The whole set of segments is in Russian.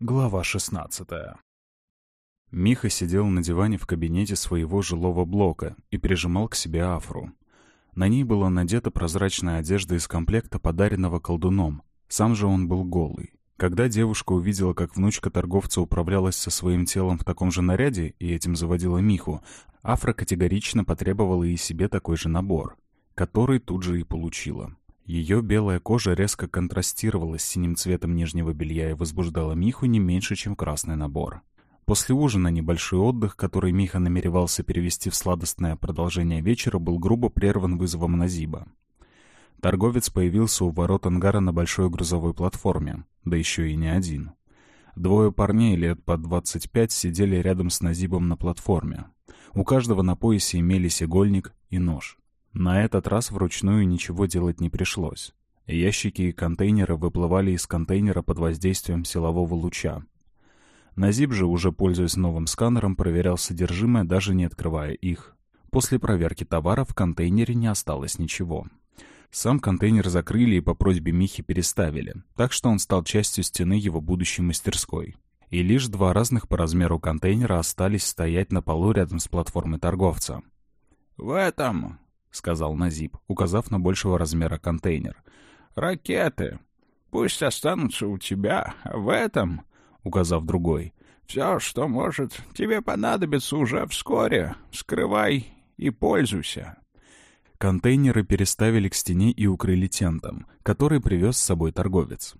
Глава 16 Миха сидел на диване в кабинете своего жилого блока и прижимал к себе афру. На ней была надета прозрачная одежда из комплекта, подаренного колдуном. Сам же он был голый. Когда девушка увидела, как внучка торговца управлялась со своим телом в таком же наряде и этим заводила Миху, Афра категорично потребовала и себе такой же набор, который тут же и получила. Ее белая кожа резко контрастировала с синим цветом нижнего белья и возбуждала Миху не меньше, чем красный набор. После ужина небольшой отдых, который Миха намеревался перевести в сладостное продолжение вечера, был грубо прерван вызовом Назиба. Торговец появился у ворот ангара на большой грузовой платформе, да еще и не один. Двое парней лет по 25 сидели рядом с Назибом на платформе. У каждого на поясе имелись игольник и нож. На этот раз вручную ничего делать не пришлось. Ящики и контейнеры выплывали из контейнера под воздействием силового луча. Назиб же, уже пользуясь новым сканером, проверял содержимое, даже не открывая их. После проверки товара в контейнере не осталось ничего. Сам контейнер закрыли и по просьбе Михи переставили, так что он стал частью стены его будущей мастерской. И лишь два разных по размеру контейнера остались стоять на полу рядом с платформой торговца. «В этом — сказал Назиб, указав на большего размера контейнер. «Ракеты. Пусть останутся у тебя, а в этом...» — указав другой. «Все, что может тебе понадобится уже вскоре. Скрывай и пользуйся». Контейнеры переставили к стене и укрыли тентом, который привез с собой торговец.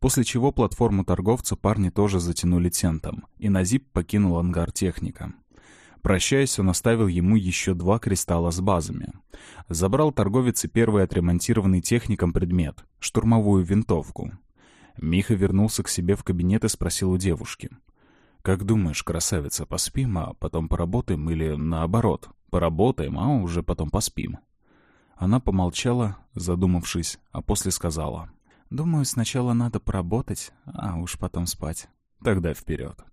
После чего платформу торговца парни тоже затянули тентом, и Назиб покинул ангар техника. Прощаясь, он оставил ему еще два кристалла с базами. Забрал торговец и первый отремонтированный техником предмет — штурмовую винтовку. Миха вернулся к себе в кабинет и спросил у девушки. «Как думаешь, красавица, поспим, а потом поработаем или наоборот? Поработаем, а уже потом поспим?» Она помолчала, задумавшись, а после сказала. «Думаю, сначала надо поработать, а уж потом спать. Тогда вперед».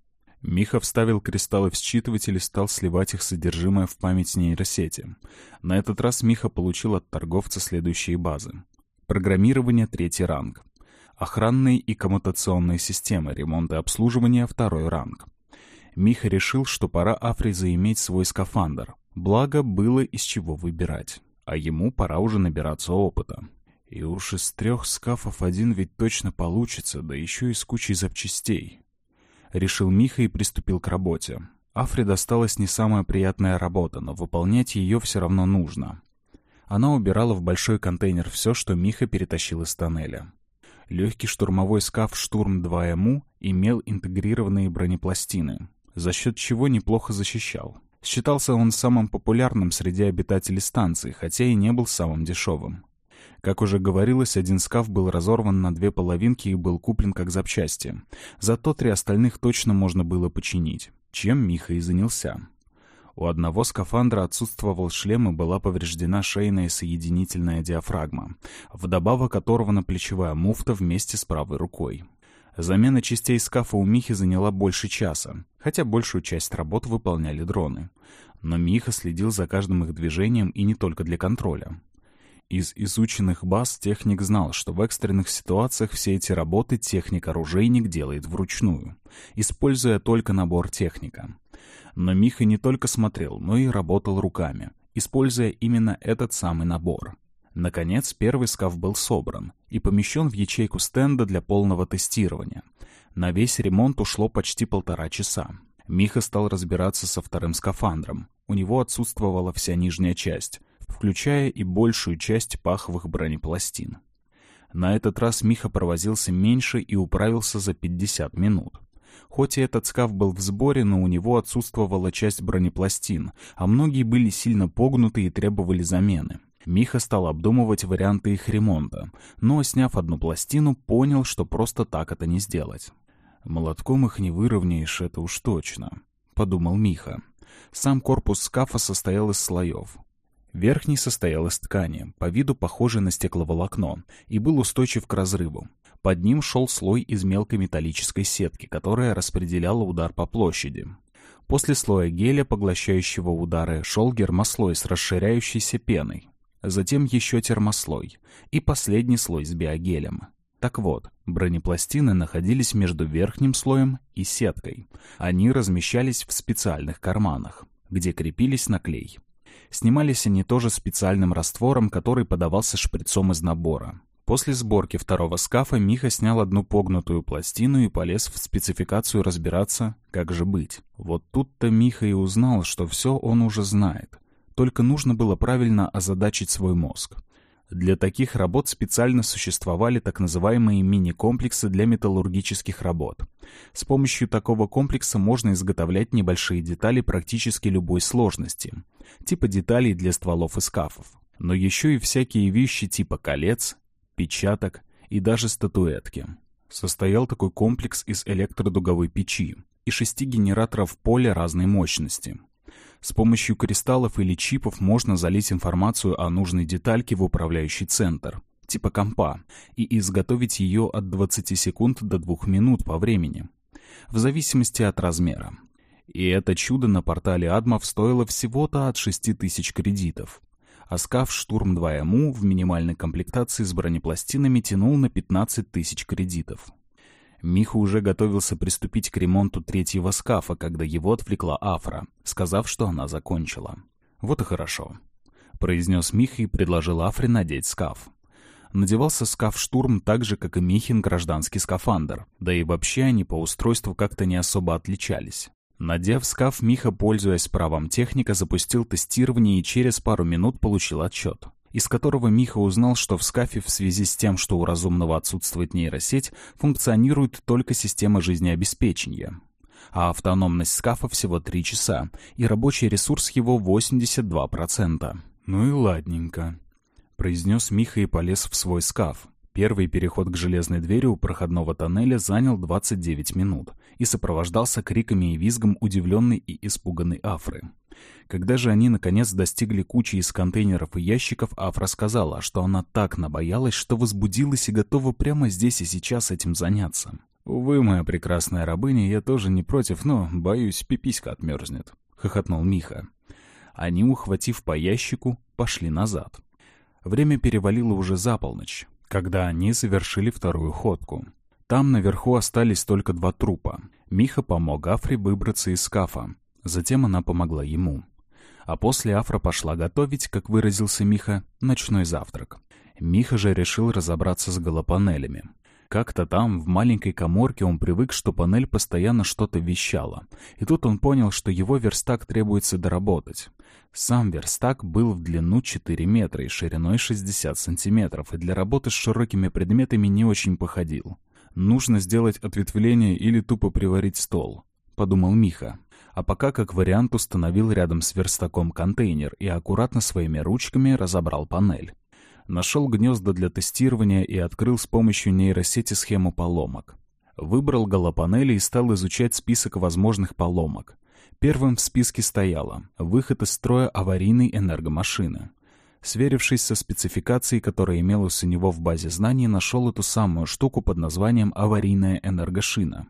Миха вставил кристаллы в считыватель и стал сливать их содержимое в память нейросети. На этот раз Миха получил от торговца следующие базы. Программирование — третий ранг. Охранные и коммутационные системы, ремонт и обслуживание — второй ранг. Миха решил, что пора Афри заиметь свой скафандр. Благо, было из чего выбирать. А ему пора уже набираться опыта. И уж из трех скафов один ведь точно получится, да еще и с кучей запчастей. — решил Миха и приступил к работе. Афре досталась не самая приятная работа, но выполнять ее все равно нужно. Она убирала в большой контейнер все, что Миха перетащил из тоннеля. Легкий штурмовой скаф «Штурм-2МУ» имел интегрированные бронепластины, за счет чего неплохо защищал. Считался он самым популярным среди обитателей станции, хотя и не был самым дешевым. Как уже говорилось, один скаф был разорван на две половинки и был куплен как запчасти. Зато три остальных точно можно было починить, чем Миха и занялся. У одного скафандра отсутствовал шлем и была повреждена шейная соединительная диафрагма, вдобавок оторвана плечевая муфта вместе с правой рукой. Замена частей скафа у Михи заняла больше часа, хотя большую часть работ выполняли дроны. Но Миха следил за каждым их движением и не только для контроля. Из изученных баз техник знал, что в экстренных ситуациях все эти работы техник-оружейник делает вручную, используя только набор техника. Но Миха не только смотрел, но и работал руками, используя именно этот самый набор. Наконец, первый скаф был собран и помещен в ячейку стенда для полного тестирования. На весь ремонт ушло почти полтора часа. Миха стал разбираться со вторым скафандром. У него отсутствовала вся нижняя часть, включая и большую часть паховых бронепластин. На этот раз Миха провозился меньше и управился за 50 минут. Хоть и этот скаф был в сборе, но у него отсутствовала часть бронепластин, а многие были сильно погнуты и требовали замены. Миха стал обдумывать варианты их ремонта, но, сняв одну пластину, понял, что просто так это не сделать. «Молотком их не выровняешь, это уж точно», — подумал Миха. Сам корпус скафа состоял из слоев. Верхний состоял из ткани, по виду похожей на стекловолокно, и был устойчив к разрыву. Под ним шел слой из мелкой металлической сетки, которая распределяла удар по площади. После слоя геля, поглощающего удары, шел гермослой с расширяющейся пеной. Затем еще термослой. И последний слой с биогелем. Так вот, бронепластины находились между верхним слоем и сеткой. Они размещались в специальных карманах, где крепились на клей. Снимались они тоже специальным раствором, который подавался шприцом из набора. После сборки второго скафа Миха снял одну погнутую пластину и полез в спецификацию разбираться, как же быть. Вот тут-то Миха и узнал, что все он уже знает. Только нужно было правильно озадачить свой мозг. Для таких работ специально существовали так называемые мини-комплексы для металлургических работ. С помощью такого комплекса можно изготовлять небольшие детали практически любой сложности, типа деталей для стволов и скафов. Но еще и всякие вещи типа колец, печаток и даже статуэтки. Состоял такой комплекс из электродуговой печи и шести генераторов поля разной мощности. С помощью кристаллов или чипов можно залить информацию о нужной детальке в управляющий центр, типа компа, и изготовить ее от 20 секунд до 2 минут по времени, в зависимости от размера. И это чудо на портале Адмов стоило всего-то от 6000 кредитов. А скаф Штурм 2МУ в минимальной комплектации с бронепластинами тянул на 15 тысяч кредитов. Миха уже готовился приступить к ремонту третьего скафа, когда его отвлекла Афра, сказав, что она закончила. «Вот и хорошо», — произнес Миха и предложил Афре надеть скаф. Надевался скаф-штурм так же, как и Михин гражданский скафандр, да и вообще они по устройству как-то не особо отличались. Надев скаф, Миха, пользуясь правом техника, запустил тестирование и через пару минут получил отчет из которого Миха узнал, что в скафе в связи с тем, что у разумного отсутствует нейросеть, функционирует только система жизнеобеспечения. А автономность скафа всего 3 часа, и рабочий ресурс его 82%. «Ну и ладненько», — произнес Миха и полез в свой скаф. Первый переход к железной двери у проходного тоннеля занял 29 минут и сопровождался криками и визгом удивленной и испуганной Афры. Когда же они наконец достигли кучи из контейнеров и ящиков, Афра сказала, что она так набоялась, что возбудилась и готова прямо здесь и сейчас этим заняться. «Увы, моя прекрасная рабыня, я тоже не против, но, боюсь, пиписька отмерзнет», — хохотнул Миха. Они, ухватив по ящику, пошли назад. Время перевалило уже за полночь когда они совершили вторую ходку. Там наверху остались только два трупа. Миха помог Афре выбраться из скафа. Затем она помогла ему. А после Афра пошла готовить, как выразился Миха, ночной завтрак. Миха же решил разобраться с голопанелями. Как-то там, в маленькой коморке, он привык, что панель постоянно что-то вещала. И тут он понял, что его верстак требуется доработать. Сам верстак был в длину 4 метра и шириной 60 сантиметров, и для работы с широкими предметами не очень походил. «Нужно сделать ответвление или тупо приварить стол», — подумал Миха. А пока как вариант установил рядом с верстаком контейнер и аккуратно своими ручками разобрал панель нашел гнезда для тестирования и открыл с помощью нейросети схему поломок. Выбрал голопанели и стал изучать список возможных поломок. Первым в списке стояло «Выход из строя аварийной энергомашины». Сверившись со спецификацией, которая имелась у него в базе знаний, нашел эту самую штуку под названием «аварийная энергошина».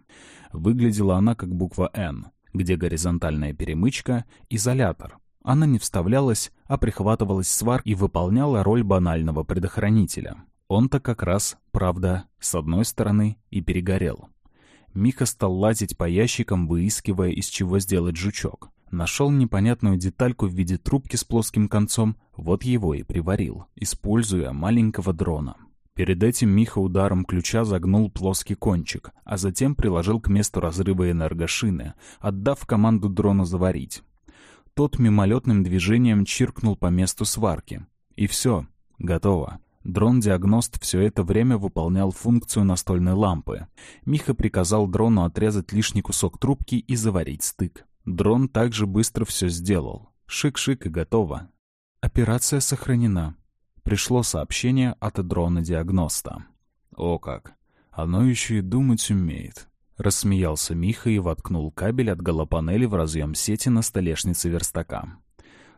Выглядела она как буква «Н», где горизонтальная перемычка — изолятор, она не вставлялась, а прихватывалась свар и выполняла роль банального предохранителя. Он-то как раз, правда, с одной стороны и перегорел. Мика стал лазить по ящикам, выискивая, из чего сделать жучок. Нашел непонятную детальку в виде трубки с плоским концом, вот его и приварил, используя маленького дрона. Перед этим Миха ударом ключа загнул плоский кончик, а затем приложил к месту разрыва энергошины, отдав команду дрону заварить. Тот мимолетным движением чиркнул по месту сварки. И все, готово. Дрон-диагност все это время выполнял функцию настольной лампы. Миха приказал дрону отрезать лишний кусок трубки и заварить стык. Дрон также быстро все сделал. Шик-шик и готово. Операция сохранена. Пришло сообщение от дрона-диагноста. О как! Оно еще и думать умеет. Рассмеялся Миха и воткнул кабель от голопанели в разъем сети на столешнице верстака.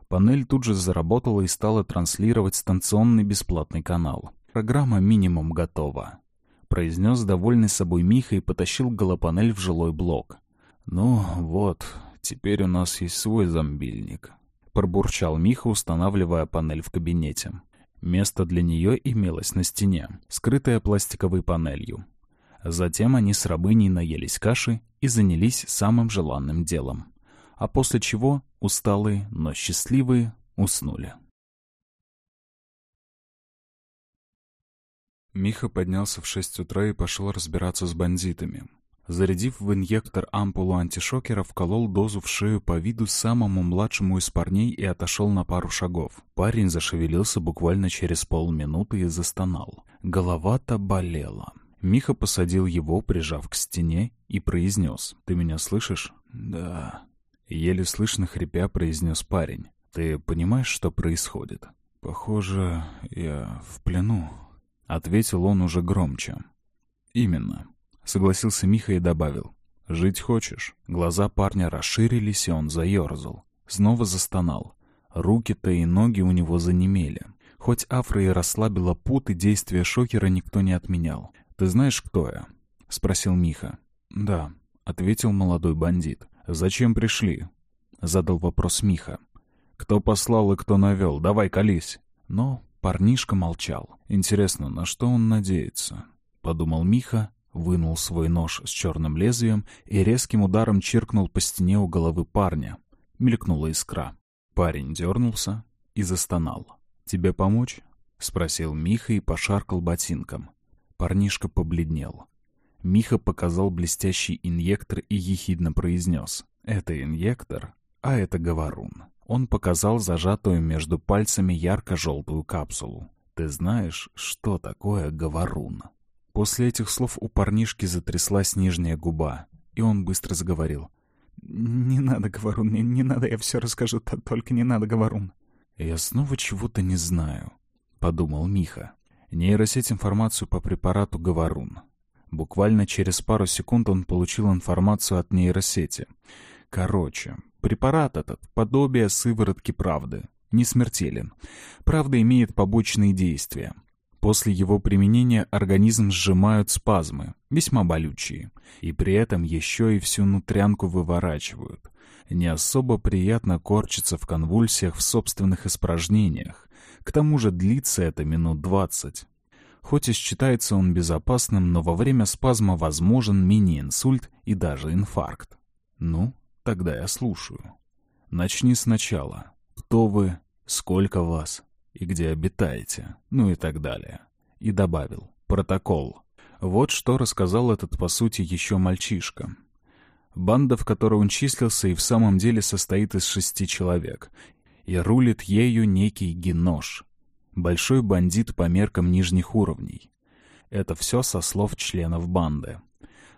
Панель тут же заработала и стала транслировать станционный бесплатный канал. «Программа минимум готова», — произнес довольный собой Миха и потащил голопанель в жилой блок. «Ну вот, теперь у нас есть свой зомбильник», — пробурчал Миха, устанавливая панель в кабинете. Место для нее имелось на стене, скрытое пластиковой панелью. Затем они с рабыней наелись каши и занялись самым желанным делом. А после чего, усталые, но счастливые, уснули. Миха поднялся в шесть утра и пошел разбираться с бандитами. Зарядив в инъектор ампулу антишокера, вколол дозу в шею по виду самому младшему из парней и отошел на пару шагов. Парень зашевелился буквально через полминуты и застонал. Голова-то болела. Миха посадил его, прижав к стене, и произнес. «Ты меня слышишь?» «Да». Еле слышно хрипя произнес парень. «Ты понимаешь, что происходит?» «Похоже, я в плену», — ответил он уже громче. «Именно», — согласился Миха и добавил. «Жить хочешь?» Глаза парня расширились, и он заерзал. Снова застонал. Руки-то и ноги у него занемели. Хоть Афра и расслабила пут, и действия шокера никто не отменял. «Ты знаешь, кто я?» — спросил Миха. «Да», — ответил молодой бандит. «Зачем пришли?» — задал вопрос Миха. «Кто послал и кто навел? Давай, колись!» Но парнишка молчал. «Интересно, на что он надеется?» — подумал Миха, вынул свой нож с черным лезвием и резким ударом чиркнул по стене у головы парня. Мелькнула искра. Парень дернулся и застонал. «Тебе помочь?» — спросил Миха и пошаркал ботинком. Парнишка побледнел. Миха показал блестящий инъектор и ехидно произнес. «Это инъектор, а это говорун». Он показал зажатую между пальцами ярко-желтую капсулу. «Ты знаешь, что такое говорун?» После этих слов у парнишки затряслась нижняя губа, и он быстро заговорил. «Не надо, говорун, не, не надо, я все расскажу, только не надо, говорун». «Я снова чего-то не знаю», — подумал Миха. Нейросеть информацию по препарату «Говорун». Буквально через пару секунд он получил информацию от нейросети. Короче, препарат этот — подобие сыворотки правды. Не смертелен. Правда имеет побочные действия. После его применения организм сжимают спазмы, весьма болючие. И при этом еще и всю нутрянку выворачивают. Не особо приятно корчиться в конвульсиях в собственных испражнениях. К тому же длится это минут двадцать. Хоть и считается он безопасным, но во время спазма возможен мини-инсульт и даже инфаркт. Ну, тогда я слушаю. Начни сначала. Кто вы, сколько вас и где обитаете, ну и так далее. И добавил. Протокол. Вот что рассказал этот, по сути, еще мальчишка. Банда, в которой он числился, и в самом деле состоит из шести человек, и рулит ею некий Генош, большой бандит по меркам нижних уровней. Это все со слов членов банды.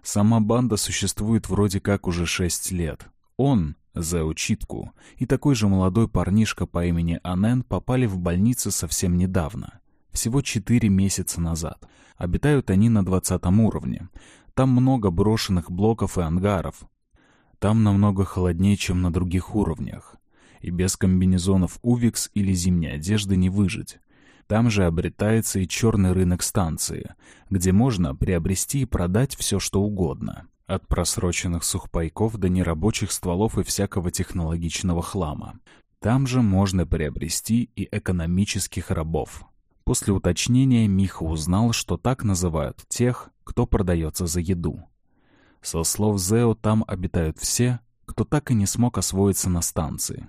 Сама банда существует вроде как уже шесть лет. Он, Зео Читку, и такой же молодой парнишка по имени Анен попали в больницу совсем недавно, всего четыре месяца назад. Обитают они на двадцатом уровне. Там много брошенных блоков и ангаров. Там намного холоднее, чем на других уровнях и без комбинезонов Увикс или зимней одежды не выжить. Там же обретается и черный рынок станции, где можно приобрести и продать все, что угодно. От просроченных сухпайков до нерабочих стволов и всякого технологичного хлама. Там же можно приобрести и экономических рабов. После уточнения Миха узнал, что так называют тех, кто продается за еду. Со слов Зео там обитают все, кто так и не смог освоиться на станции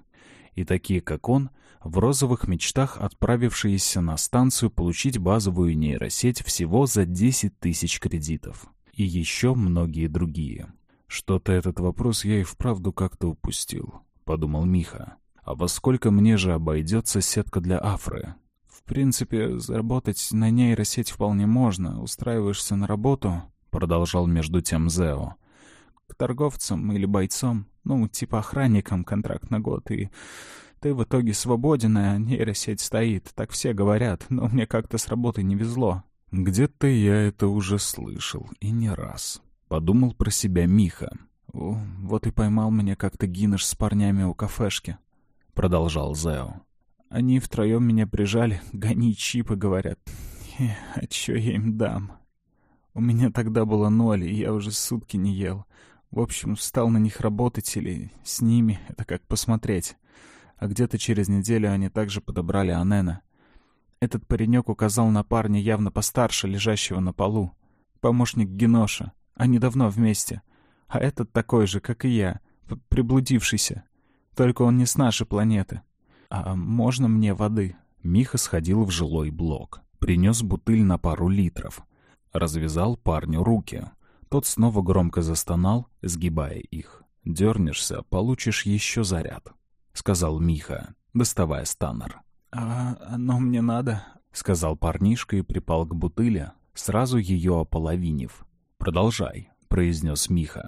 и такие, как он, в розовых мечтах отправившиеся на станцию получить базовую нейросеть всего за 10 тысяч кредитов. И еще многие другие. «Что-то этот вопрос я и вправду как-то упустил», — подумал Миха. «А во сколько мне же обойдется сетка для Афры?» «В принципе, заработать на нейросеть вполне можно. Устраиваешься на работу», — продолжал между тем Зео. «К торговцам или бойцам ну, типа охранником контракт на год, и ты в итоге свободен, а нейросеть стоит. Так все говорят, но мне как-то с работы не везло. Где-то я это уже слышал, и не раз. Подумал про себя Миха. О, вот и поймал меня как-то Гинеш с парнями у кафешки. Продолжал Зео. Они втроем меня прижали, гони чипы, говорят. А чё я им дам? У меня тогда было ноль, и я уже сутки не ел. В общем, стал на них работать или с ними, это как посмотреть. А где-то через неделю они также подобрали Анена. Этот паренек указал на парня явно постарше, лежащего на полу. Помощник Геноша. Они давно вместе. А этот такой же, как и я, приблудившийся. Только он не с нашей планеты. А можно мне воды?» Миха сходил в жилой блок. Принес бутыль на пару литров. Развязал парню руки. Тот снова громко застонал, сгибая их. «Дернешься, получишь еще заряд», — сказал Миха, доставая станнер. «А оно мне надо?» — сказал парнишка и припал к бутыле, сразу ее ополовинив. «Продолжай», — произнес Миха.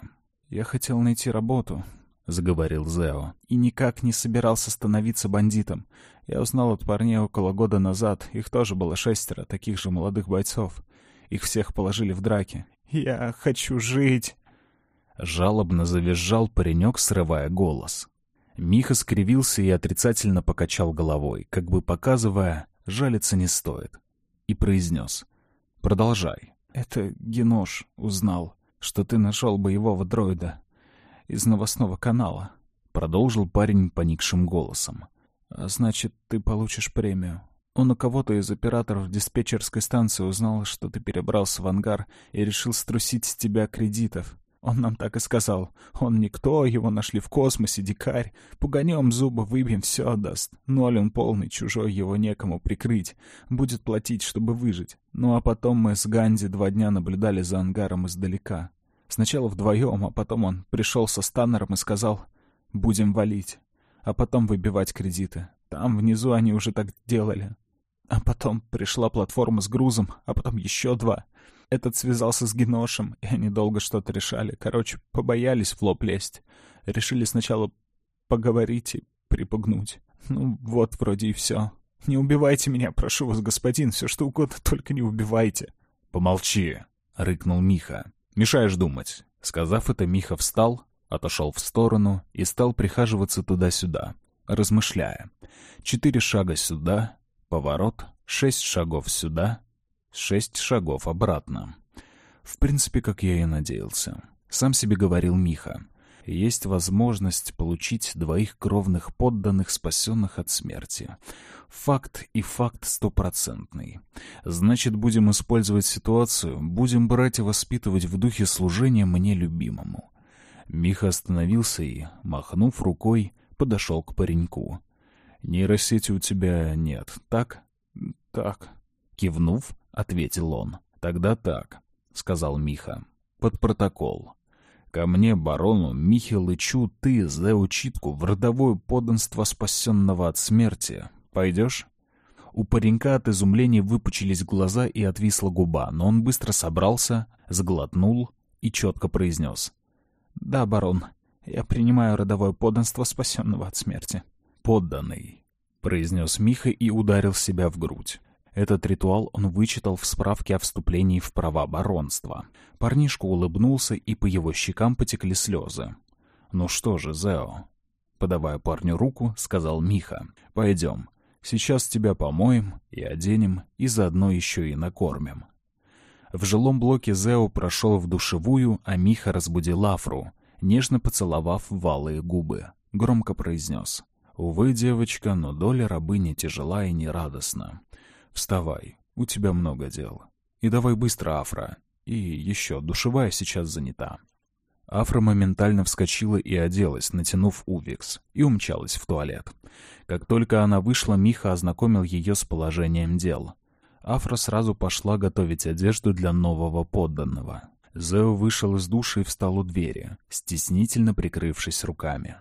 «Я хотел найти работу», — заговорил Зео. «И никак не собирался становиться бандитом. Я узнал от парней около года назад. Их тоже было шестеро, таких же молодых бойцов. Их всех положили в драке. Я хочу жить!» Жалобно завизжал паренек, срывая голос. Миха скривился и отрицательно покачал головой, как бы показывая, жалиться не стоит. И произнес. «Продолжай». «Это Генош узнал, что ты нашел боевого дроида из новостного канала», — продолжил парень поникшим голосом. А значит, ты получишь премию. Он у кого-то из операторов диспетчерской станции узнал, что ты перебрался в ангар и решил струсить с тебя кредитов. Он нам так и сказал. Он никто, его нашли в космосе, дикарь. Пуганем зубы, выбьем, все отдаст. Ноль он полный, чужой, его некому прикрыть. Будет платить, чтобы выжить. Ну а потом мы с Ганди два дня наблюдали за ангаром издалека. Сначала вдвоем, а потом он пришел со Станнером и сказал «Будем валить» а потом выбивать кредиты. Там внизу они уже так делали. А потом пришла платформа с грузом, а потом еще два. Этот связался с Геношем, и они долго что-то решали. Короче, побоялись в лоб лезть. Решили сначала поговорить и припугнуть. Ну, вот вроде и все. Не убивайте меня, прошу вас, господин, все что угодно, только не убивайте. Помолчи, — рыкнул Миха. Мешаешь думать. Сказав это, Миха встал, отошел в сторону и стал прихаживаться туда-сюда, размышляя. Четыре шага сюда, поворот, шесть шагов сюда, шесть шагов обратно. В принципе, как я и надеялся. Сам себе говорил Миха. Есть возможность получить двоих кровных подданных, спасенных от смерти. Факт и факт стопроцентный. Значит, будем использовать ситуацию, будем брать и воспитывать в духе служения мне любимому. Миха остановился и, махнув рукой, подошел к пареньку. «Нейросети у тебя нет, так?» «Так». Кивнув, ответил он. «Тогда так», — сказал Миха. «Под протокол. Ко мне, барону Михе Лычу, ты, Зеу Читку, в родовое подданство спасенного от смерти. Пойдешь?» У паренька от изумления выпучились глаза и отвисла губа, но он быстро собрался, сглотнул и четко произнес. «Да, барон, я принимаю родовое подданство спасенного от смерти». «Подданный», — произнес Миха и ударил себя в грудь. Этот ритуал он вычитал в справке о вступлении в права баронства. Парнишка улыбнулся, и по его щекам потекли слезы. «Ну что же, Зео?» Подавая парню руку, сказал Миха. «Пойдем. Сейчас тебя помоем и оденем, и заодно еще и накормим». В жилом блоке Зео прошел в душевую, а Миха разбудил Афру, нежно поцеловав валые губы. Громко произнес. «Увы, девочка, но доля рабыни тяжела и нерадостна. Вставай, у тебя много дел. И давай быстро, Афра. И еще, душевая сейчас занята». Афра моментально вскочила и оделась, натянув увикс, и умчалась в туалет. Как только она вышла, Миха ознакомил ее с положением дел. Афра сразу пошла готовить одежду для нового подданного. Зео вышел из души и встал у двери, стеснительно прикрывшись руками.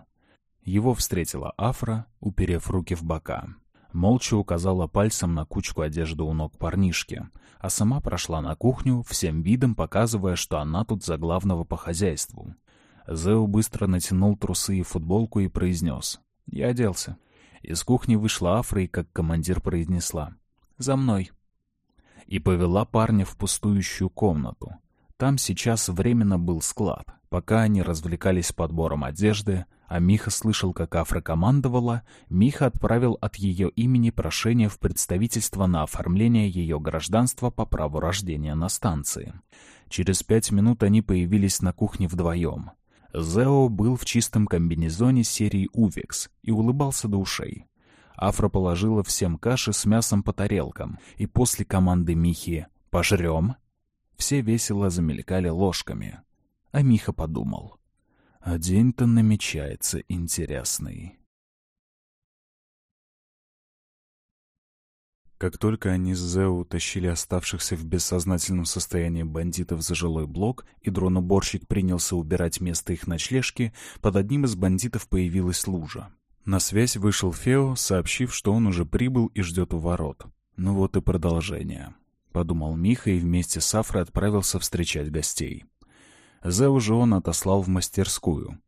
Его встретила Афра, уперев руки в бока. Молча указала пальцем на кучку одежды у ног парнишки, а сама прошла на кухню, всем видом показывая, что она тут за главного по хозяйству. Зео быстро натянул трусы и футболку и произнес. «Я оделся». Из кухни вышла Афра и, как командир, произнесла. «За мной» и повела парня в пустующую комнату. Там сейчас временно был склад. Пока они развлекались подбором одежды, а Миха слышал, как Афра командовала, Миха отправил от ее имени прошение в представительство на оформление ее гражданства по праву рождения на станции. Через пять минут они появились на кухне вдвоем. Зео был в чистом комбинезоне серии «Увекс» и улыбался до ушей. Афра положила всем каши с мясом по тарелкам, и после команды Михи «Пожрем?» все весело замелькали ложками. А Миха подумал. А день-то намечается интересный. Как только они с Зео утащили оставшихся в бессознательном состоянии бандитов за жилой блок, и дронуборщик принялся убирать место их ночлежки, под одним из бандитов появилась лужа. На связь вышел Фео, сообщив, что он уже прибыл и ждет у ворот. Ну вот и продолжение. Подумал Миха и вместе с Афрой отправился встречать гостей. Зео же он отослал в мастерскую.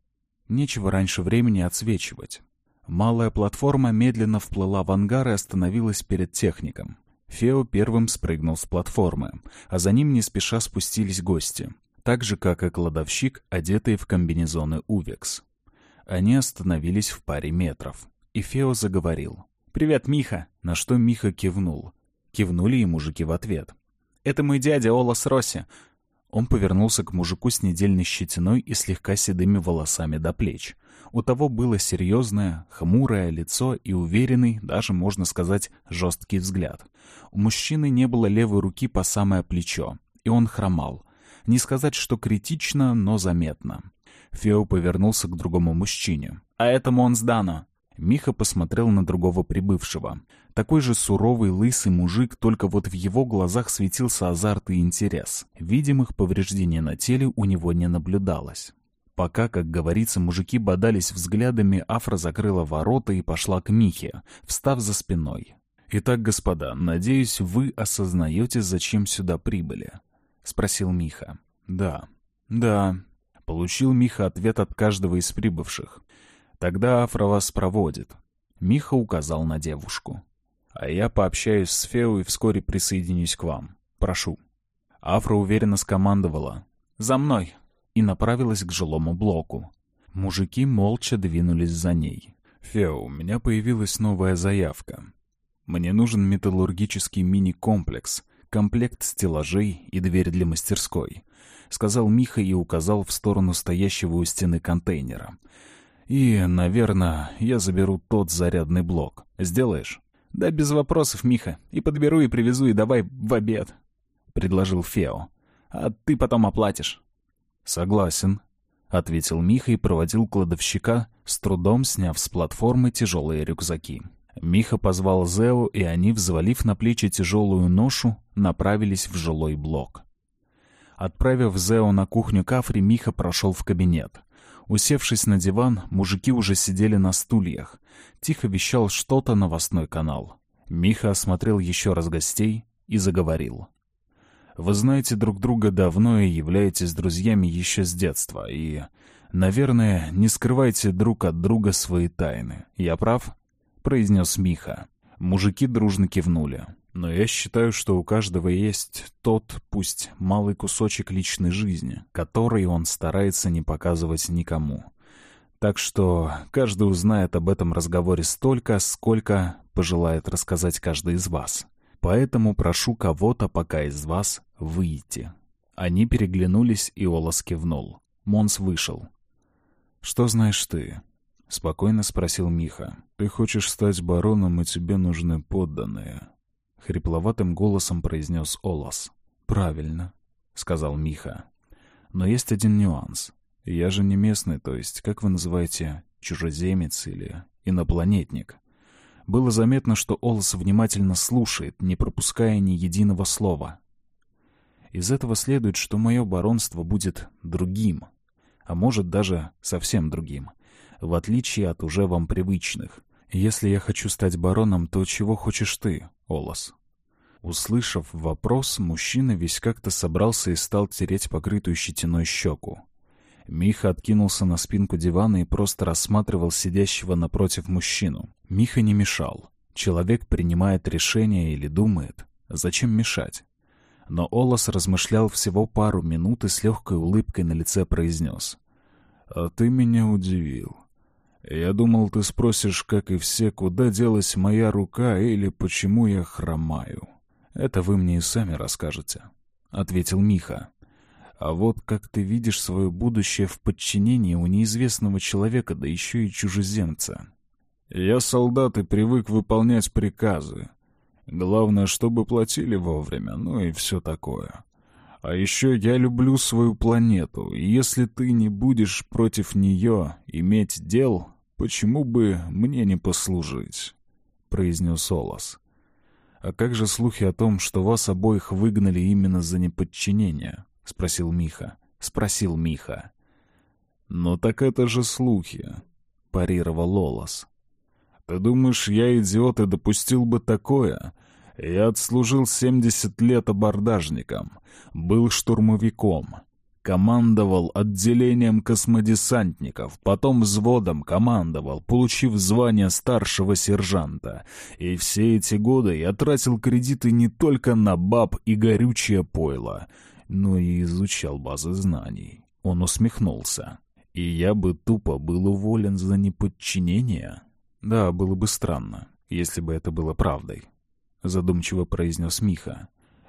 Нечего раньше времени отсвечивать. Малая платформа медленно вплыла в ангар и остановилась перед техником. Фео первым спрыгнул с платформы, а за ним не спеша спустились гости, так же, как и кладовщик, одетые в комбинезоны Увекс. Они остановились в паре метров, и Фео заговорил. «Привет, Миха!» На что Миха кивнул. Кивнули и мужики в ответ. «Это мой дядя Олас Росси. Он повернулся к мужику с недельной щетиной и слегка седыми волосами до плеч. У того было серьезное, хмурое лицо и уверенный, даже можно сказать, жесткий взгляд. У мужчины не было левой руки по самое плечо, и он хромал. Не сказать, что критично, но заметно. Фео повернулся к другому мужчине. «А это Монсдано!» Миха посмотрел на другого прибывшего. Такой же суровый, лысый мужик, только вот в его глазах светился азарт и интерес. Видимых повреждений на теле у него не наблюдалось. Пока, как говорится, мужики бодались взглядами, Афра закрыла ворота и пошла к Михе, встав за спиной. «Итак, господа, надеюсь, вы осознаете, зачем сюда прибыли?» — спросил Миха. «Да». «Да». Получил Миха ответ от каждого из прибывших. Тогда Афра вас проводит. Миха указал на девушку. А я пообщаюсь с Фео и вскоре присоединюсь к вам. Прошу. Афра уверенно скомандовала. «За мной!» и направилась к жилому блоку. Мужики молча двинулись за ней. «Фео, у меня появилась новая заявка. Мне нужен металлургический мини-комплекс, комплект стеллажей и дверь для мастерской», — сказал Миха и указал в сторону стоящего у стены контейнера. И, наверное, я заберу тот зарядный блок. Сделаешь? Да без вопросов, Миха. И подберу, и привезу, и давай в обед. Предложил Фео. А ты потом оплатишь. Согласен. Ответил Миха и проводил кладовщика, с трудом сняв с платформы тяжелые рюкзаки. Миха позвал Зео, и они, взвалив на плечи тяжелую ношу, направились в жилой блок. Отправив Зео на кухню Кафри, Миха прошел в кабинет. Усевшись на диван, мужики уже сидели на стульях. Тихо вещал что-то новостной канал. Миха осмотрел еще раз гостей и заговорил. «Вы знаете друг друга давно и являетесь друзьями еще с детства, и, наверное, не скрывайте друг от друга свои тайны. Я прав?» — произнес Миха. Мужики дружно кивнули. Но я считаю, что у каждого есть тот, пусть малый кусочек личной жизни, который он старается не показывать никому. Так что каждый узнает об этом разговоре столько, сколько пожелает рассказать каждый из вас. Поэтому прошу кого-то пока из вас выйти. Они переглянулись, и Олас кивнул. Монс вышел. «Что знаешь ты?» — спокойно спросил Миха. «Ты хочешь стать бароном, и тебе нужны подданные. — хрипловатым голосом произнес Олас. «Правильно», — сказал Миха. «Но есть один нюанс. Я же не местный, то есть, как вы называете, чужеземец или инопланетник?» Было заметно, что Олас внимательно слушает, не пропуская ни единого слова. Из этого следует, что мое баронство будет другим, а может даже совсем другим, в отличие от уже вам привычных. Если я хочу стать бароном, то чего хочешь ты, Олас?» Услышав вопрос, мужчина весь как-то собрался и стал тереть покрытую щетиной щеку. Миха откинулся на спинку дивана и просто рассматривал сидящего напротив мужчину. Миха не мешал. Человек принимает решение или думает. Зачем мешать? Но Олас размышлял всего пару минут и с легкой улыбкой на лице произнес. «А ты меня удивил. Я думал, ты спросишь, как и все, куда делась моя рука или почему я хромаю. Это вы мне и сами расскажете, — ответил Миха. А вот как ты видишь свое будущее в подчинении у неизвестного человека, да еще и чужеземца. Я солдат и привык выполнять приказы. Главное, чтобы платили вовремя, ну и все такое. А еще я люблю свою планету, и если ты не будешь против нее иметь дел, почему бы мне не послужить?» — произнес Олас. «А как же слухи о том, что вас обоих выгнали именно за неподчинение?» — спросил Миха. Спросил Миха. «Ну так это же слухи», — парировал Олас. «Ты думаешь, я, идиот, и допустил бы такое?» Я отслужил 70 лет абордажником, был штурмовиком, командовал отделением космодесантников, потом взводом командовал, получив звание старшего сержанта. И все эти годы я тратил кредиты не только на баб и горючее пойло, но и изучал базы знаний. Он усмехнулся. И я бы тупо был уволен за неподчинение? Да, было бы странно, если бы это было правдой. — задумчиво произнес Миха.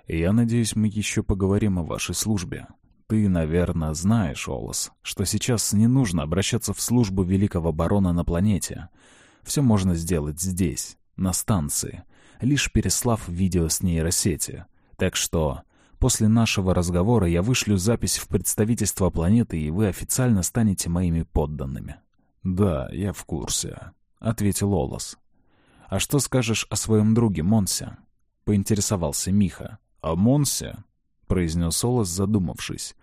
«Я надеюсь, мы еще поговорим о вашей службе. Ты, наверное, знаешь, Олос, что сейчас не нужно обращаться в службу великого барона на планете. Все можно сделать здесь, на станции, лишь переслав видео с нейросети. Так что после нашего разговора я вышлю запись в представительство планеты, и вы официально станете моими подданными». «Да, я в курсе», — ответил Олос. «А что скажешь о своем друге Монсе?» — поинтересовался Миха. «О Монсе?» — произнес Олос, задумавшись.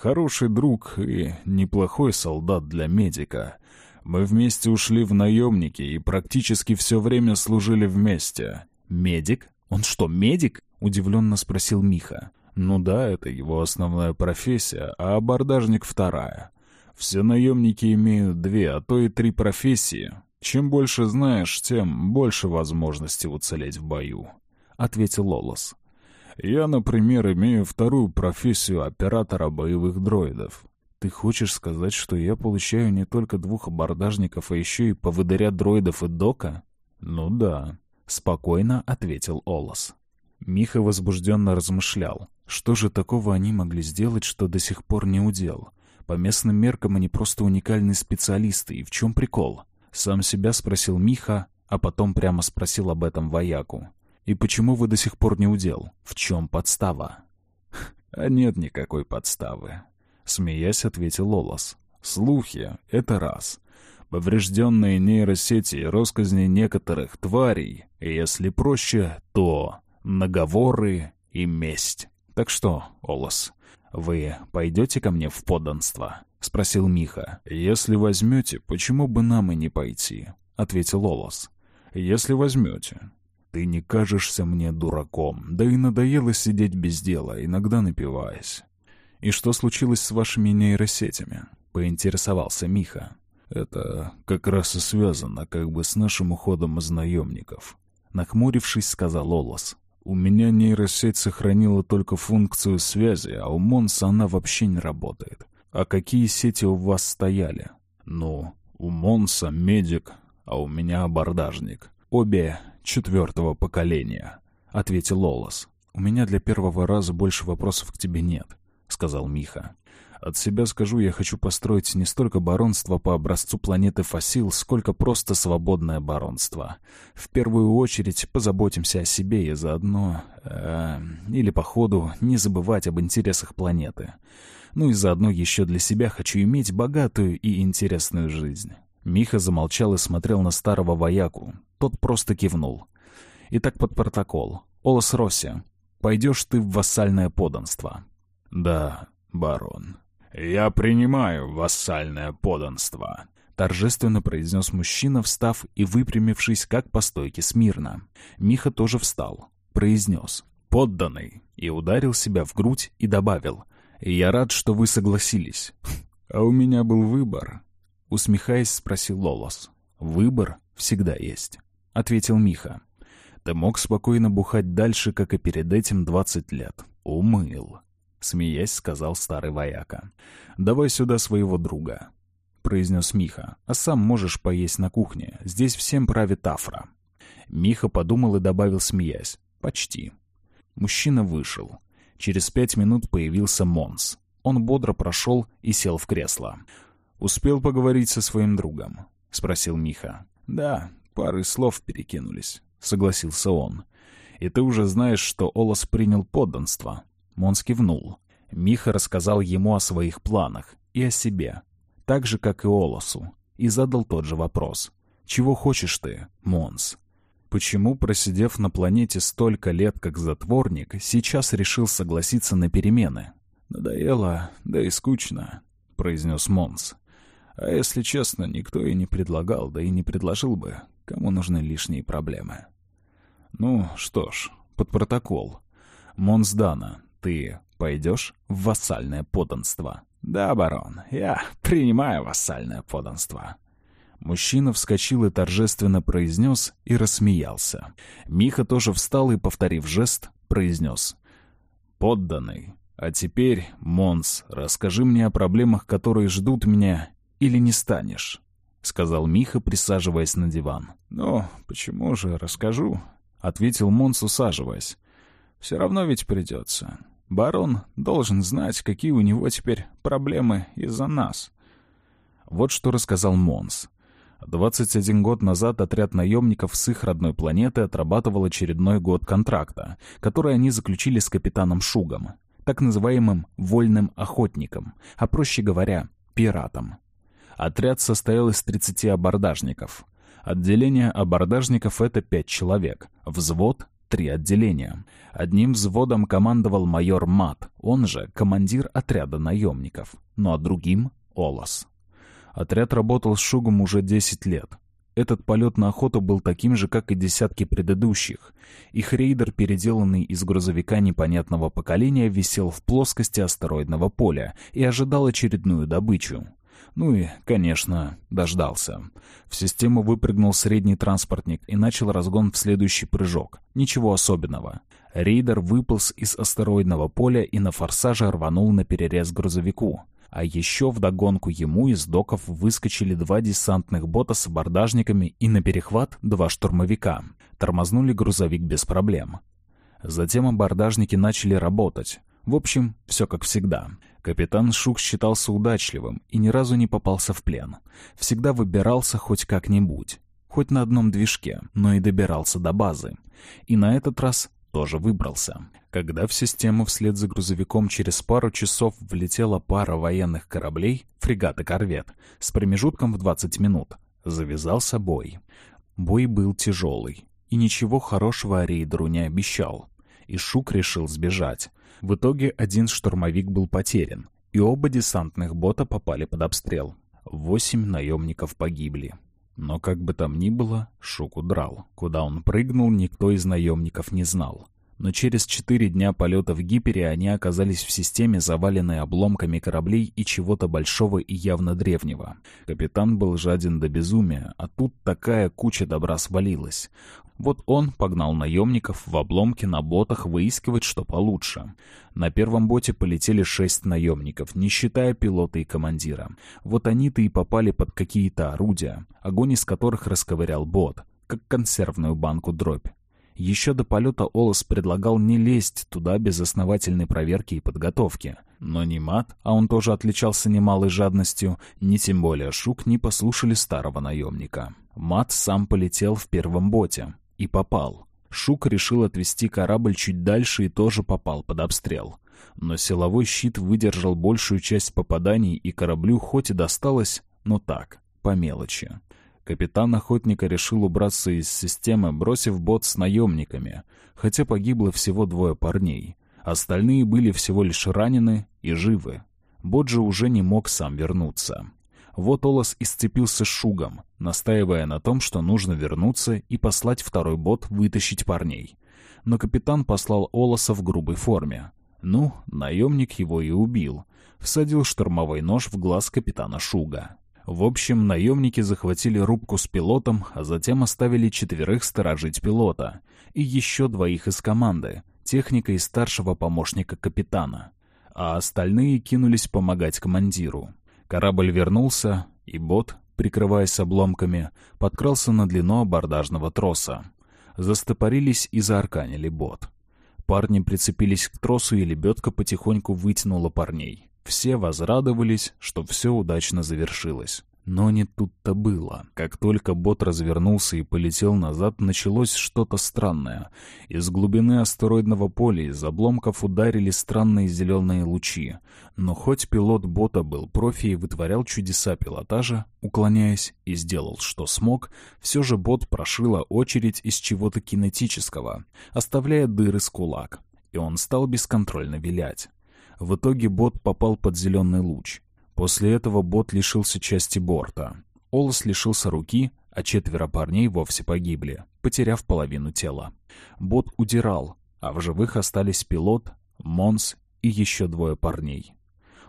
«Хороший друг и неплохой солдат для медика. Мы вместе ушли в наемники и практически все время служили вместе». «Медик? Он что, медик?» — удивленно спросил Миха. «Ну да, это его основная профессия, а абордажник — вторая. Все наемники имеют две, а то и три профессии. «Чем больше знаешь, тем больше возможностей уцелеть в бою», — ответил Лолос. «Я, например, имею вторую профессию оператора боевых дроидов. Ты хочешь сказать, что я получаю не только двух абордажников, а еще и поводыря дроидов и дока?» «Ну да», — спокойно ответил Олос. Миха возбужденно размышлял. Что же такого они могли сделать, что до сих пор не удел? По местным меркам они просто уникальные специалисты, и в чем прикол? Сам себя спросил Миха, а потом прямо спросил об этом вояку. «И почему вы до сих пор не удел? В чем подстава?» «А нет никакой подставы», — смеясь ответил Лолос. «Слухи — это раз. Поврежденные нейросети и росказни некоторых тварей, если проще, то наговоры и месть. Так что, Олос, вы пойдете ко мне в подданство?» — спросил Миха. «Если возьмете, почему бы нам и не пойти?» — ответил Олос. «Если возьмете. Ты не кажешься мне дураком, да и надоело сидеть без дела, иногда напиваясь». «И что случилось с вашими нейросетями?» — поинтересовался Миха. «Это как раз и связано как бы с нашим уходом из наемников», — нахмурившись, сказал Олос. «У меня нейросеть сохранила только функцию связи, а у Монса она вообще не работает. «А какие сети у вас стояли?» «Ну, у Монса медик, а у меня абордажник. Обе четвертого поколения», — ответил Лолос. «У меня для первого раза больше вопросов к тебе нет», — сказал Миха. «От себя скажу, я хочу построить не столько баронство по образцу планеты Фасил, сколько просто свободное баронство. В первую очередь позаботимся о себе и заодно, э, или по ходу, не забывать об интересах планеты ну и заодно еще для себя хочу иметь богатую и интересную жизнь». Миха замолчал и смотрел на старого вояку. Тот просто кивнул. «Итак, под протокол. Олос Росси, пойдешь ты в вассальное подданство?» «Да, барон. Я принимаю вассальное подданство», — торжественно произнес мужчина, встав и выпрямившись, как по стойке смирно. Миха тоже встал, произнес «подданный» и ударил себя в грудь и добавил я рад, что вы согласились. А у меня был выбор. Усмехаясь, спросил Лолос. Выбор всегда есть. Ответил Миха. Ты мог спокойно бухать дальше, как и перед этим двадцать лет. Умыл. Смеясь, сказал старый вояка. «Давай сюда своего друга», — произнес Миха. «А сам можешь поесть на кухне. Здесь всем правит Афра». Миха подумал и добавил, смеясь. «Почти». Мужчина вышел. Через пять минут появился Монс. Он бодро прошел и сел в кресло. «Успел поговорить со своим другом?» — спросил Миха. «Да, пары слов перекинулись», — согласился он. «И ты уже знаешь, что Олос принял подданство». Монс кивнул. Миха рассказал ему о своих планах и о себе, так же, как и Олосу, и задал тот же вопрос. «Чего хочешь ты, Монс?» Почему, просидев на планете столько лет как затворник, сейчас решил согласиться на перемены? «Надоело, да и скучно», — произнес Монс. «А если честно, никто и не предлагал, да и не предложил бы, кому нужны лишние проблемы». «Ну, что ж, под протокол. Монс Дана, ты пойдешь в вассальное подданство?» «Да, барон, я принимаю вассальное подданство». Мужчина вскочил и торжественно произнес и рассмеялся. Миха тоже встал и, повторив жест, произнес. «Подданный, а теперь, Монс, расскажи мне о проблемах, которые ждут меня, или не станешь?» — сказал Миха, присаживаясь на диван. «Ну, почему же, расскажу», — ответил Монс, усаживаясь. «Все равно ведь придется. Барон должен знать, какие у него теперь проблемы из-за нас». Вот что рассказал Монс. 21 год назад отряд наемников с их родной планеты отрабатывал очередной год контракта, который они заключили с капитаном Шугом, так называемым «вольным охотником», а проще говоря, пиратом. Отряд состоял из 30 абордажников. Отделение абордажников — это 5 человек, взвод три отделения. Одним взводом командовал майор Мат, он же командир отряда наемников, ну а другим — Олос. Отряд работал с Шугом уже 10 лет. Этот полет на охоту был таким же, как и десятки предыдущих. Их рейдер, переделанный из грузовика непонятного поколения, висел в плоскости астероидного поля и ожидал очередную добычу. Ну и, конечно, дождался. В систему выпрыгнул средний транспортник и начал разгон в следующий прыжок. Ничего особенного. Рейдер выполз из астероидного поля и на форсаже рванул на перерез грузовику. А еще вдогонку ему из доков выскочили два десантных бота с абордажниками и на перехват два штурмовика. Тормознули грузовик без проблем. Затем абордажники начали работать. В общем, все как всегда. Капитан Шук считался удачливым и ни разу не попался в плен. Всегда выбирался хоть как-нибудь. Хоть на одном движке, но и добирался до базы. И на этот раз тоже выбрался. Когда в систему вслед за грузовиком через пару часов влетела пара военных кораблей, фрегат и корвет, с промежутком в 20 минут, завязался бой. Бой был тяжелый, и ничего хорошего рейдеру не обещал. И Шук решил сбежать. В итоге один штурмовик был потерян, и оба десантных бота попали под обстрел. Восемь наемников погибли. Но как бы там ни было, Шук удрал. Куда он прыгнул, никто из наемников не знал. Но через четыре дня полета в Гипере они оказались в системе, заваленной обломками кораблей и чего-то большого и явно древнего. Капитан был жаден до безумия, а тут такая куча добра свалилась. Вот он погнал наемников в обломке на ботах выискивать что получше. На первом боте полетели шесть наемников, не считая пилота и командира. Вот они-то и попали под какие-то орудия, огонь из которых расковырял бот, как консервную банку дробь. Еще до полета Олос предлагал не лезть туда без основательной проверки и подготовки. Но ни Мат, а он тоже отличался немалой жадностью, ни тем более Шук не послушали старого наемника. Мат сам полетел в первом боте, и попал. Шук решил отвести корабль чуть дальше и тоже попал под обстрел. Но силовой щит выдержал большую часть попаданий, и кораблю хоть и досталось, но так, по мелочи. Капитан охотника решил убраться из системы, бросив бот с наемниками, хотя погибло всего двое парней. Остальные были всего лишь ранены и живы. Бот же уже не мог сам вернуться. Вот Олас исцепился с Шугом, настаивая на том, что нужно вернуться и послать второй бот вытащить парней. Но капитан послал Оласа в грубой форме. Ну, наемник его и убил. Всадил штурмовой нож в глаз капитана Шуга. В общем, наемники захватили рубку с пилотом, а затем оставили четверых сторожить пилота. И еще двоих из команды, техника и старшего помощника капитана. А остальные кинулись помогать командиру. Корабль вернулся, и бот, прикрываясь обломками, подкрался на длину абордажного троса. Застопорились и заарканили бот. Парни прицепились к тросу, и лебедка потихоньку вытянула парней. Все возрадовались, что все удачно завершилось. Но не тут-то было. Как только бот развернулся и полетел назад, началось что-то странное. Из глубины астероидного поля из обломков ударили странные зеленые лучи. Но хоть пилот бота был профи и вытворял чудеса пилотажа, уклоняясь, и сделал, что смог, все же бот прошила очередь из чего-то кинетического, оставляя дыры с кулак. И он стал бесконтрольно вилять. В итоге бот попал под зеленый луч. После этого бот лишился части борта. Олос лишился руки, а четверо парней вовсе погибли, потеряв половину тела. Бот удирал, а в живых остались пилот, Монс и еще двое парней.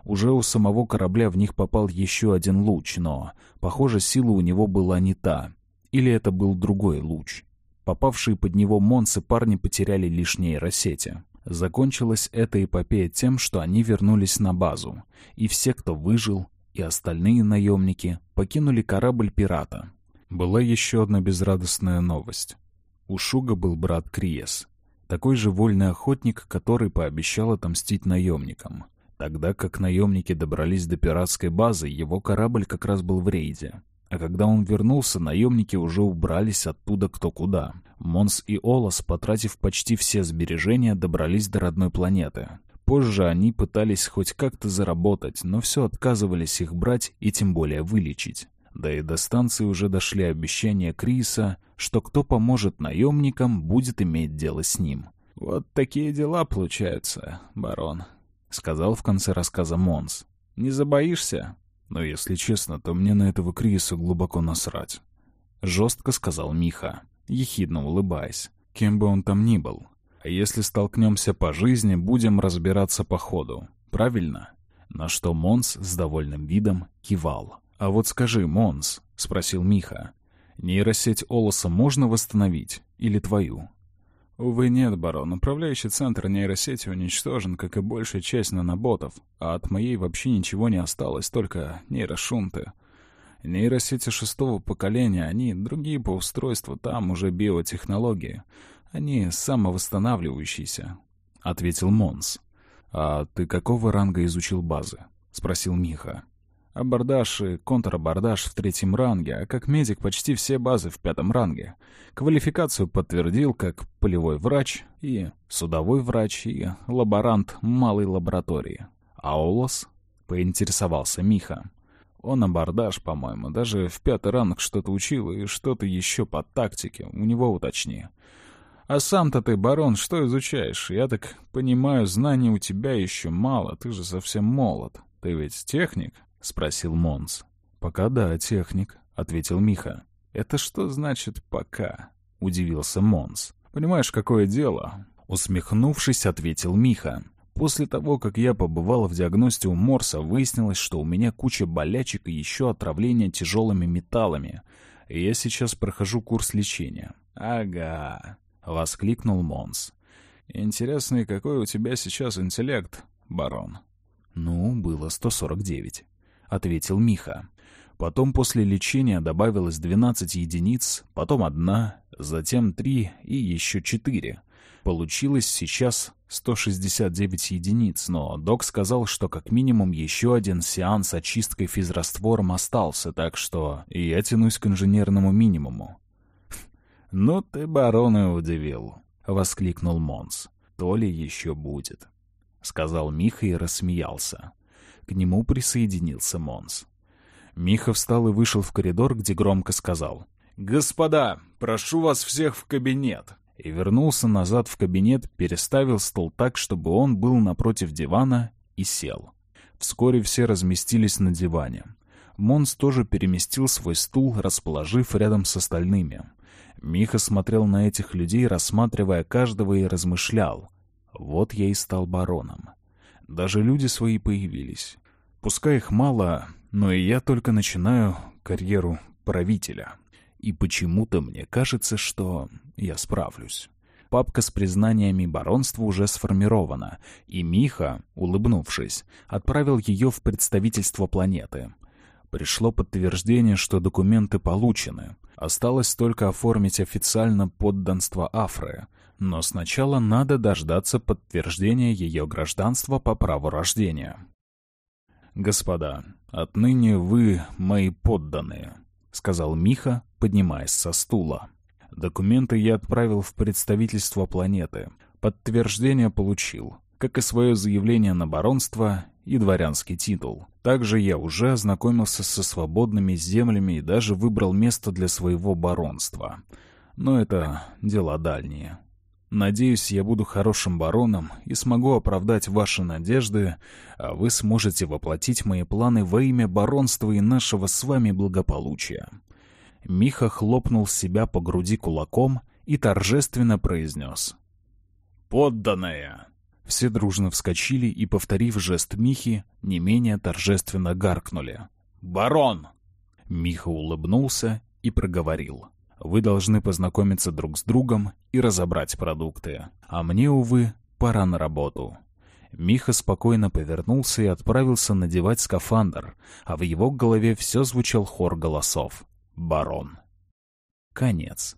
Уже у самого корабля в них попал еще один луч, но, похоже, сила у него была не та. Или это был другой луч. Попавшие под него Монс и парни потеряли лишь нейросети. Закончилась эта эпопея тем, что они вернулись на базу, и все, кто выжил, и остальные наемники покинули корабль пирата. Была еще одна безрадостная новость. У Шуга был брат Криес, такой же вольный охотник, который пообещал отомстить наемникам. Тогда как наемники добрались до пиратской базы, его корабль как раз был в рейде. А когда он вернулся, наемники уже убрались оттуда кто куда. Монс и Олос, потратив почти все сбережения, добрались до родной планеты. Позже они пытались хоть как-то заработать, но все отказывались их брать и тем более вылечить. Да и до станции уже дошли обещания Криса, что кто поможет наемникам, будет иметь дело с ним. «Вот такие дела получаются, барон», — сказал в конце рассказа Монс. «Не забоишься?» Но, если честно, то мне на этого Криса глубоко насрать. Жестко сказал Миха, ехидно улыбаясь. Кем бы он там ни был. А если столкнемся по жизни, будем разбираться по ходу. Правильно? На что Монс с довольным видом кивал. «А вот скажи, Монс», — спросил Миха, — «нейросеть Олоса можно восстановить? Или твою?» «Увы, нет, барон. Управляющий центр нейросети уничтожен, как и большая часть наноботов, а от моей вообще ничего не осталось, только нейрошунты. Нейросети шестого поколения, они другие по устройству, там уже биотехнологии. Они самовосстанавливающиеся», — ответил Монс. «А ты какого ранга изучил базы?» — спросил Миха. Абордаж и контрабордаж в третьем ранге, а как медик почти все базы в пятом ранге. Квалификацию подтвердил как полевой врач и судовой врач и лаборант малой лаборатории. А Олос? Поинтересовался Миха. Он абордаж, по-моему, даже в пятый ранг что-то учил и что-то еще по тактике, у него уточни. А сам-то ты, барон, что изучаешь? Я так понимаю, знаний у тебя еще мало, ты же совсем молод. Ты ведь техник? — спросил Монс. «Пока да, техник», — ответил Миха. «Это что значит «пока»?» — удивился Монс. «Понимаешь, какое дело?» Усмехнувшись, ответил Миха. «После того, как я побывал в диагностике у Морса, выяснилось, что у меня куча болячек и еще отравление тяжелыми металлами. И я сейчас прохожу курс лечения». «Ага», — воскликнул Монс. «Интересный, какой у тебя сейчас интеллект, барон?» «Ну, было 149» ответил Миха. Потом после лечения добавилось 12 единиц, потом одна, затем три и еще четыре. Получилось сейчас 169 единиц, но док сказал, что как минимум еще один сеанс очисткой физраствором остался, так что я тянусь к инженерному минимуму. «Ну ты, барон, и удивил», — воскликнул Монс. «То ли еще будет», — сказал Миха и рассмеялся. К нему присоединился Монс. Миха встал и вышел в коридор, где громко сказал «Господа, прошу вас всех в кабинет!» И вернулся назад в кабинет, переставил стол так, чтобы он был напротив дивана, и сел. Вскоре все разместились на диване. Монс тоже переместил свой стул, расположив рядом с остальными. Миха смотрел на этих людей, рассматривая каждого и размышлял. Вот я и стал бароном. Даже люди свои появились. Пускай их мало, но и я только начинаю карьеру правителя. И почему-то мне кажется, что я справлюсь. Папка с признаниями баронства уже сформирована, и Миха, улыбнувшись, отправил ее в представительство планеты. Пришло подтверждение, что документы получены. Осталось только оформить официально подданство Афры — но сначала надо дождаться подтверждения ее гражданства по праву рождения. «Господа, отныне вы мои подданные», — сказал Миха, поднимаясь со стула. «Документы я отправил в представительство планеты. Подтверждение получил, как и свое заявление на баронство и дворянский титул. Также я уже ознакомился со свободными землями и даже выбрал место для своего баронства. Но это дела дальние. Надеюсь, я буду хорошим бароном и смогу оправдать ваши надежды, а вы сможете воплотить мои планы во имя баронства и нашего с вами благополучия». Миха хлопнул себя по груди кулаком и торжественно произнес. «Подданная!» Все дружно вскочили и, повторив жест Михи, не менее торжественно гаркнули. «Барон!» Миха улыбнулся и проговорил. Вы должны познакомиться друг с другом и разобрать продукты. А мне, увы, пора на работу». Миха спокойно повернулся и отправился надевать скафандр, а в его голове все звучал хор голосов. «Барон». Конец.